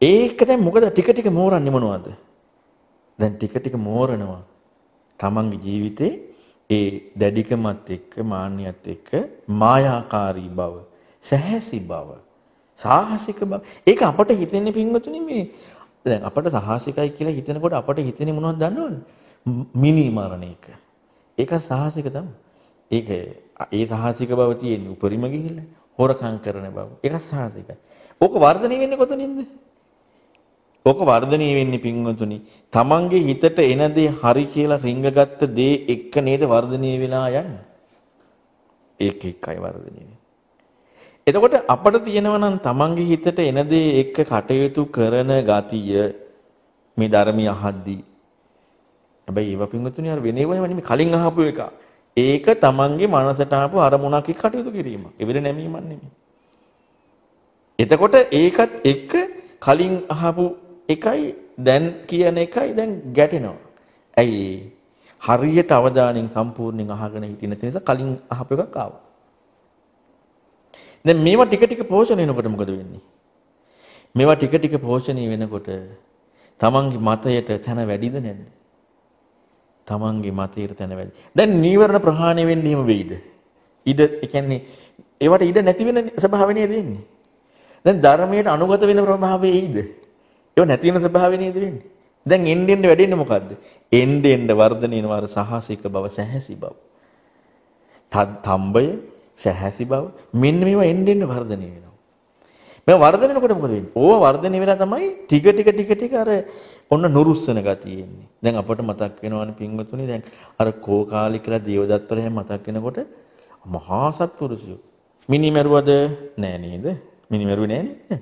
ඒක දැන් මොකද ටික ටික මෝරන්නේ මොනවද? දැන් ටික ටික මෝරනවා. තමන්ගේ ජීවිතේ ඒ දැඩිකමත් එක්ක මාන්නයත් එක්ක මායාකාරී බව, සැහැසි බව, සාහසික බව. ඒක අපට හිතෙන්නේ පින්වතුනි මේ දැන් අපට සාහසිකයි කියලා හිතනකොට අපට හිතෙන්නේ මොනවද දන්නවද? මිනි මරණ එක. ඒක සාහසික තමයි. ඒක ඒ සාහසික බව තියෙන්නේ උපරිම ගිහිල්ලා හොරකම් කරන බව. ඒක සාහසිකයි. ඕක වර්ධනය වෙන්නේ කොතනින්ද? ඕක වර්ධනය වෙන්නේ පින්වතුනි. Tamange හිතට එන දේ හරි කියලා රිංගගත්ත දේ එක්ක නේද වර්ධනය වෙලා යන්නේ. ඒක එක්කයි වර්ධනය වෙන්නේ. එතකොට අපිට තියෙනවා නම් Tamange හිතට එන දේ එක්ක කටයුතු කරන ගතිය මේ ධර්මිය අහද්දී. හැබැයි ඒව පින්වතුනි අර වෙන ඒවා නෙමෙයි කලින් අහපු එක. ඒක Tamange මනසට ආපු අරමුණක් එක්ක කටයුතු කිරීම. එවිල නැමීමක් නෙමෙයි. එතකොට ඒකත් එක්ක කලින් අහපු එකයි දැන් කියන එකයි දැන් ගැටෙනවා. ඇයි හරියට අවධානයෙන් සම්පූර්ණයෙන් අහගෙන හිටින නිසා කලින් අහපු එකක් ආවා. දැන් මේවා ටික ටික පෝෂණය වෙනකොට මොකද වෙන්නේ? මේවා ටික ටික පෝෂණය වෙනකොට තමන්ගේ මතයට තැන වැඩිද නැද්ද? තමන්ගේ මතයට තැන වැඩි. දැන් නීවරණ ප්‍රහාණය වෙන්නේ එහෙම වෙයිද? ඉඩ ඒ කියන්නේ ඒවට ඉඩ නැති වෙන ස්වභාවය නේද එන්නේ? දැන් ධර්මයට අනුගත වෙන ප්‍රභාවය එයිද? ඒව නැති වෙන ස්වභාවය නේද වෙන්නේ? දැන් එන්න එන්න වැඩෙන්නේ මොකද්ද? එන්න එන්න වර්ධනය වෙනවා අර සහසික බව, සැහැසි බව. තම්බය, සැහැසි බව මෙන්න මේවා එන්න එන්න වර්ධනය වෙනවා. මේ වර්ධනය වෙනකොට මොකද වෙන්නේ? ඕව වර්ධනය වෙලා තමයි ටික ටික ටික ටික අර ඔන්න නුරුස්සන ගතිය එන්නේ. දැන් අපට මතක් වෙනවනේ පින්වතුනි දැන් අර කෝකාලිකලා දේවදත්තර හැම මතක් වෙනකොට මහා සත්පුරුෂයෝ. මිනි මරුවද නෑ නේද? මිනි මරුවේ නෑනේ.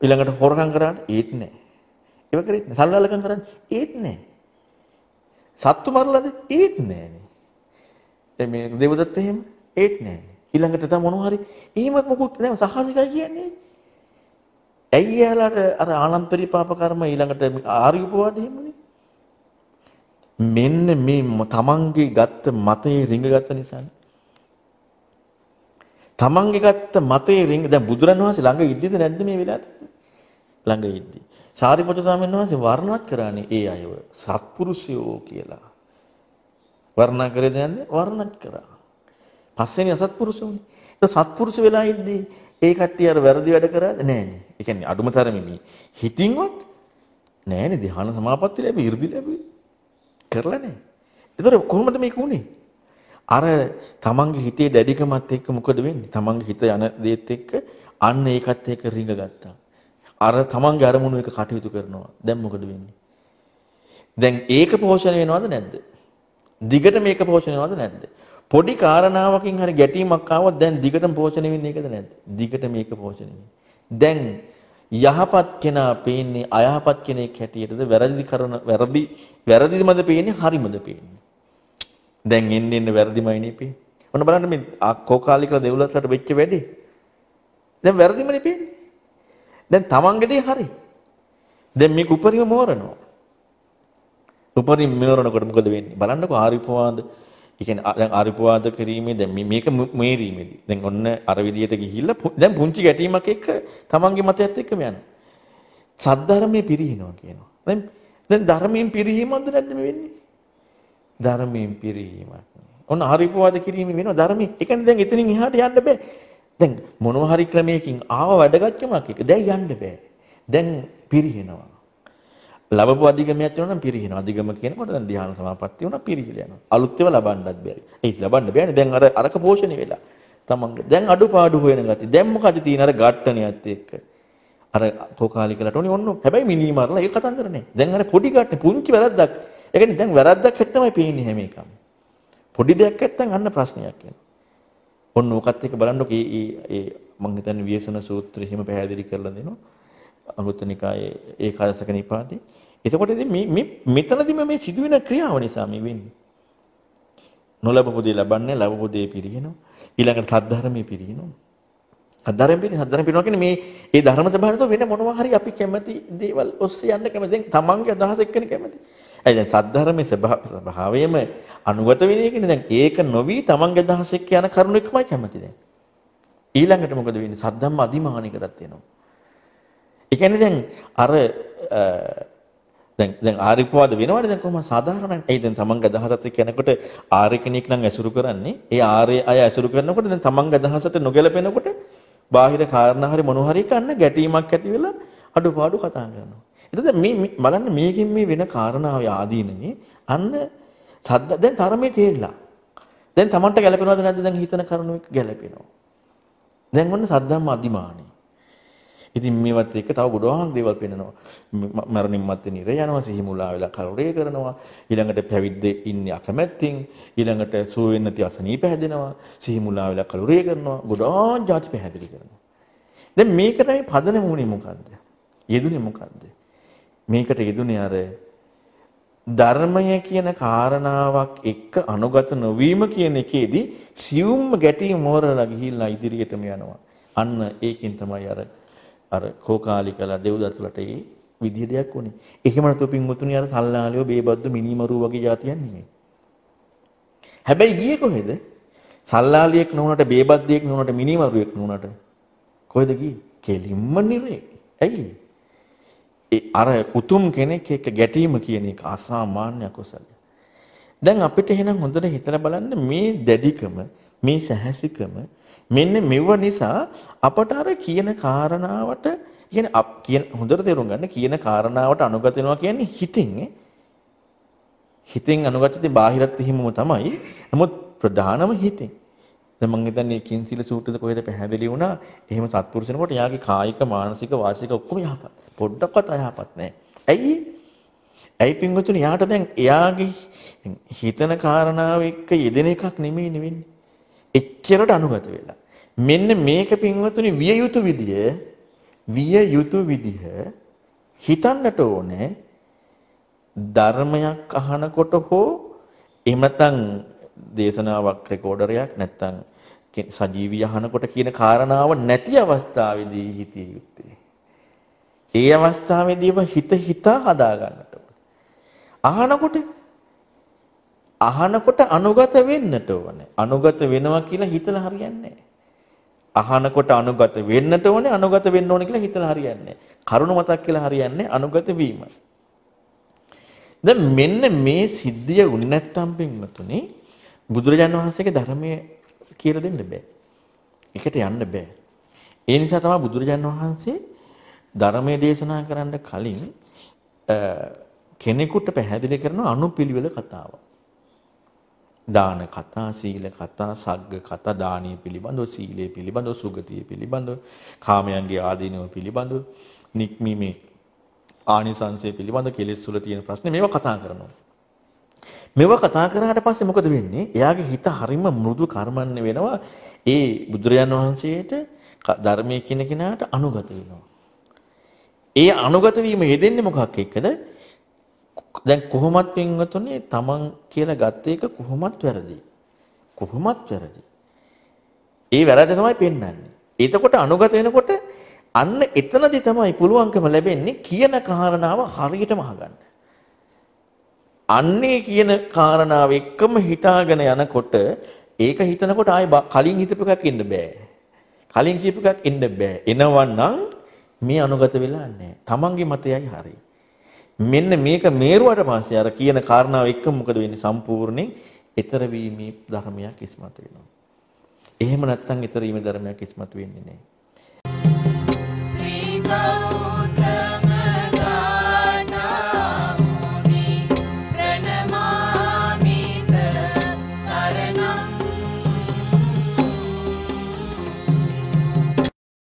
ඊළඟට හොරකම් කරාට ඒත් නෑ. ඒව කරෙත් නෑ. සල්ලාලකම් කරන්නේ ඒත් නෑ. සත්තු මරලාද ඒත් නෑනේ. මේ දේවදත්ත එහෙම ඒත් නෑනේ. ඊළඟට තව මොනවා හරි එහෙම මොකුත් නෑ සහසිකයි කියන්නේ. ඇයි යාලට අර ආනන්ද පරිපාප කර්ම ඊළඟට ආර්ය උපවාද එහෙමනේ. මෙන්න මේ තමන්ගේ ගත්ත මතේ රිංගගත්ත නිසානේ. තමන්ගේ ගත්ත මතේ රිංග දැන් බුදුරණවහන්සේ ළඟ ඉද්දිද නැද්ද මේ වෙලාවට? ළඟ ඉද්දි. සාරිපුත්‍ර ස්වාමීන් වහන්සේ වර්ණනා කරානේ ඒ අයව සත්පුරුෂයෝ කියලා. වර්ණනා කරේද නැද්ද? වර්ණනා කරා. පස්සේනේ අසත්පුරුෂෝනේ. ඒක සත්පුරුෂ වෙලා ඉද්දි ඒ කට්ටිය අර වැරදි වැඩ කරාද? නෑනේ. ඒ කියන්නේ අඩුම තරමේ හිතින්වත් නෑනේ ධ්‍යාන සමාපatti ලැබි, 이르දි ලැබි. කරලා නෑ. ඒතර කොහොමද මේක උනේ? අර තමන්ගේ හිතේ දැඩිකමත් එක්ක මොකද වෙන්නේ? තමන්ගේ හිත යන දේත් එක්ක අන්න ඒකත් එක්ක රිංග ගත්තා. අර තමන්ගේ අරමුණු එක කටයුතු කරනවා. දැන් මොකද වෙන්නේ? දැන් ඒක පෝෂණය වෙනවද නැද්ද? දිගට මේක පෝෂණය වෙනවද නැද්ද? පොඩි කාරණාවකින් හරි ගැටීමක් ආවොත් දැන් දිගටම පෝෂණය වෙන්නේ ඒකද නැද්ද? දිගට මේක පෝෂණය දැන් යහපත් කෙනා පේන්නේ අයහපත් කෙනෙක් හැටියටද වැරදි කරන වැරදි වැරදිමද පේන්නේ හරිමද පේන්නේ? දැන් එන්න එන්න වැරදිමයිනේ පේන්නේ. ඔන්න බලන්න මේ කෝකාලිකලා දෙව්ලත්ලට වෙච්ච වැඩේ. දැන් වැරදිමනේ පේන්නේ. දැන් තමන්ගේ දේ හරි. දැන් මේක උපරිම මෝරනවා. උපරිම මෝරනකොට මොකද වෙන්නේ? බලන්නකෝ ආරිපවාද. ඒ කියන්නේ දැන් ආරිපවාද කිරීමේ දැන් මේක මේරීමේදී. දැන් ඔන්න අර විදියට ගිහිල්ලා දැන් පුංචි ගැටීමක් එක්ක තමන්ගේ මතයත් එක්කම යනවා. සද්ධර්මයේ පිරිහිනවා කියනවා. දැන් දැන් ධර්මයෙන් පිරිහීමක්ද නැද්ද මේ වෙන්නේ? ධර්මයෙන් පිරීමක්. ඔන්න හරිපවාද කිරීම වෙනවා ධර්මයේ. ඒ කියන්නේ දැන් එතනින් එහාට යන්න බෑ. දැන් මොනවා හරි ක්‍රමයකින් ආව වැඩගත්කමක් එක දැන් යන්න බෑ. දැන් පිරිහෙනවා. ලැබපු අධිගමයක් තියෙනවා නම් පිරිහෙනවා. අධිගම කියනකොට දැන් ධ්‍යාන සමාපatti වුණා පිරිහිලා යනවා. අලුත් ඒවා ලබන්නත් බැරි. ඒක ලබන්න බෑනේ. දැන් අර අරක පෝෂණය වෙලා. තමන්ගේ දැන් අඩුපාඩු හොයන ගතිය. දැන් මොකද තියෙන අර ඝට්ටනියත් එක්ක. අර තෝකාලිකලට උනේ ඔන්න හැබැයි මිනි මරලා ඒක කතන්දර නෑ. දැන් අර පොඩි ඝට්ටේ පුංචි වැරද්දක් ඒ කියන්නේ දැන් වැරද්දක් හැටි තමයි පේන්නේ හැම එකම. පොඩි දෙයක් නැත්තම් අන්න ප්‍රශ්නයක් එනවා. ඔන්න ඕකත් එක්ක බලන්නකො මේ ඒ මම හිතන්නේ වියසන සූත්‍රය හිම පැහැදිලි කරලා දෙනවා. අනුත්තර නිකායේ ඒ කාලසක නිපාතේ. එතකොට ඉතින් මේ මේ මෙතනදිම මේ සිදුවෙන ක්‍රියාව නිසා මේ වෙන්නේ. නොලබපු දේ ලබන්නේ ලබපු දේ පිරිනනවා. ඊළඟට සද්ධර්මයේ පිරිනනවා. සද්ධර්මයෙන් පිරින සද්ධර්ම පිරිනවා කියන්නේ මේ ඒ ධර්ම සභාවතෝ වෙන මොනවා හරි අපි කැමති දේවල් ඔස්සේ යන්න කැමති. දැන් තමන්ගේ අදහස් එක්කනේ කැමති. ඇයි දැන් සද්ධර්මයේ ස්වභාවයම අනුගත වෙන එකනේ දැන් ඒක නොවි තමන්ගේ අදහස් එක්ක යන කරුණ එකමයි කැමති දැන්. ඊළඟට මොකද වෙන්නේ? සද්ධම්ම අදිමානිකටත් වෙනවා. ඒ කියන්නේ දැන් අර දැන් දැන් ආරිපවාද වෙනවනේ දැන් කොහොම සාධාරණයි. ඒ දැන් තමන්ගේ අදහසත් එක්ක යනකොට ආර්ය කෙනෙක් නම් ඇසුරු කරන්නේ. ඒ ආර්ය අය ඇසුරු කරනකොට දැන් තමන්ගේ අදහසට නොගැලපෙනකොට බාහිර කාරණා හරි මොනවා හරි කන්න ගැටීමක් ඇති වෙලා අඩුපාඩු කතා කරනවා. එතකොට මේ බලන්න මේකෙන් මේ වෙන කාරණාවේ ආදීනනේ අන්න සද්ද දැන් තරමේ තේරිලා. දැන් Tamanට ගැලපෙනවද නැද්ද දැන් හිතන කරුණු එක ගැලපෙනවා. දැන් ඔන්න සද්දම්ම අදිමානේ. ඉතින් මේවත් එක්ක තව ගොඩාක් දේවල් පෙන්නනවා. මරණින් මත්තේ නිර යනවා, සිහි මුලා වෙලා කරුරේ කරනවා. ඊළඟට පැවිද්දේ ඉන්නේ අකමැත්තෙන්, ඊළඟට සුව වෙන්න තිය අසනීප හැදෙනවා, සිහි මුලා වෙලා කරුරේ කරනවා. ගොඩාක් જાති පැහැදිලි කරනවා. දැන් මේකට මේ පදනම උනේ මොකද්ද? යෙදුනේ මොකද්ද? මේකට යෙදුනේ අර ධර්මය කියන කාරණාවක් එක්ක අනුගත නොවීම කියන එකේදී සියුම්ම ගැටීම් මෝරලා ගිහිල්ලා ඉදිරියටම යනවා. අන්න ඒකෙන් තමයි අර අර කෝකාලිකලා දෙව්දත්ලට ඒ විදිය දෙයක් උනේ. එහෙම නැතු පින්වතුනි අර සල්ලාලියෝ බේබද්දු මිනිමරු වගේ જાතියන් නෙමෙයි. හැබැයි ගියේ කොහෙද? සල්ලාලියෙක් නුනට බේබද්දියෙක් නුනට මිනිමරුවෙක් නුනට කොහෙද ගියේ? කෙලින්ම නිරේ. ඇයි? ඒ අර උතුම් කෙනෙක් එක්ක ගැටීම කියන එක අසාමාන්‍ය කුසල. දැන් අපිට එහෙනම් හොඳට හිතලා බලන්න මේ දැඩිකම මේ සැහැසිකම මෙන්න මෙව නිසා අපට අර කියන කාරණාවට කියන කියන හොඳට තේරුම් ගන්න කියන කාරණාවට අනුගත වෙනවා කියන්නේ හිතින් හිතෙන් අනුගතදී බාහිරත් හිමම තමයි. නමුත් ප්‍රධානම හිතෙන්. දැන් මම හිතන්නේ කින්සිල සූත්‍රයේ කොහෙද පැහැදිලි වුණා එහෙම සත්පුරුෂනකොට යාගේ කායික මානසික වාචික ඔක්කොම යහපත්. පොඩ්ඩක්වත් අයහපත් නැහැ. ඇයි? ඇයි පින්වතුනි යාට දැන් එයාගේ හිතන කාරණාව එක්ක යෙදෙන එකක් නෙමෙයි නෙවෙන්නේ. එච්චරට අනුගත වෙලා. මෙන්න මේක පින්වතුනි විය යුතු විදිය විය යුතු විදිහ හිතන්නට ඕනේ ධර්මයක් අහනකොට හෝ එහෙම නැත්නම් දේශනාවක් රෙකෝඩරයක් නැත්නම් සජීවී අහනකොට කියන කාරණාව නැති අවස්ථාවේදී හිතිය යුත්තේ. ඒ අවස්ථාවේදීව හිත හිතා හදා ගන්නට ඕනේ. අහනකොට අහනකොට අනුගත වෙන්නට ඕනේ. අනුගත වෙනවා කියලා හිතලා හරියන්නේ අහනකොට අනුගත වෙන්නට ඕනේ අනුගත වෙන්න ඕනේ කියලා හිතලා හරියන්නේ කරුණ මතක් කියලා හරියන්නේ අනුගත වීම. දැන් මෙන්න මේ සිද්ධිය උන් නැත්තම් පින්වතුනි බුදුරජාණන් වහන්සේගේ ධර්මයේ කියලා දෙන්න බෑ. එකට යන්න බෑ. ඒ නිසා තමයි බුදුරජාණන් වහන්සේ ධර්මයේ දේශනා කරන්න කලින් කෙනෙකුට පැහැදිලි කරන අනුපිළිවෙල කතාව. දාන කතා, සීල කතා, සග්ග කතා, දානීය පිළිබඳව, සීලය පිළිබඳව, සුගතිය පිළිබඳව, කාමයන්ගේ ආදීනව පිළිබඳව, නික්මීමේ ආනිසංසය පිළිබඳව කෙලෙස් වල තියෙන ප්‍රශ්නේ මේවා කතා කරනවා. මේවා කතා කරාට පස්සේ මොකද වෙන්නේ? එයාගේ හිත හරිම මෘදු කර්මන්නේ වෙනවා. ඒ බුදුරජාන් වහන්සේට ධර්මයේ කියන කෙනාට අනුගත වෙනවා. ඒ අනුගත වීම යෙදෙන්නේ මොකක් එක්කද? දැන් කොහොමත් පින්වතුනේ තමන් කියලා ගත්ත එක කොහොමත් වැරදි. කොහොමත් වැරදි. ඒ වැරද්ද තමයි පෙන්වන්නේ. එතකොට අනුගත වෙනකොට අන්න එතනදී තමයි පුළුවන්කම ලැබෙන්නේ කියන කාරණාව හරියටම අහගන්න. අන්නේ කියන කාරණාව එක්කම හිතාගෙන යනකොට ඒක හිතනකොට ආයි කලින් හිතපු එකක් ඉන්න බෑ. කලින් කියපු එකක් ඉන්න බෑ. එනවනම් මේ අනුගත වෙලා නැහැ. තමන්ගේ මතයයි හරි. මෙන්න මේක මේරුවට පස්සේ අර කියන කාරණාව එක්ක මොකද වෙන්නේ සම්පූර්ණයෙන් ඊතර වීමේ ධර්මයක් ඉස්මතු වෙනවා. එහෙම නැත්නම් ඊතර වීමේ ධර්මයක් ඉස්මතු වෙන්නේ නැහැ.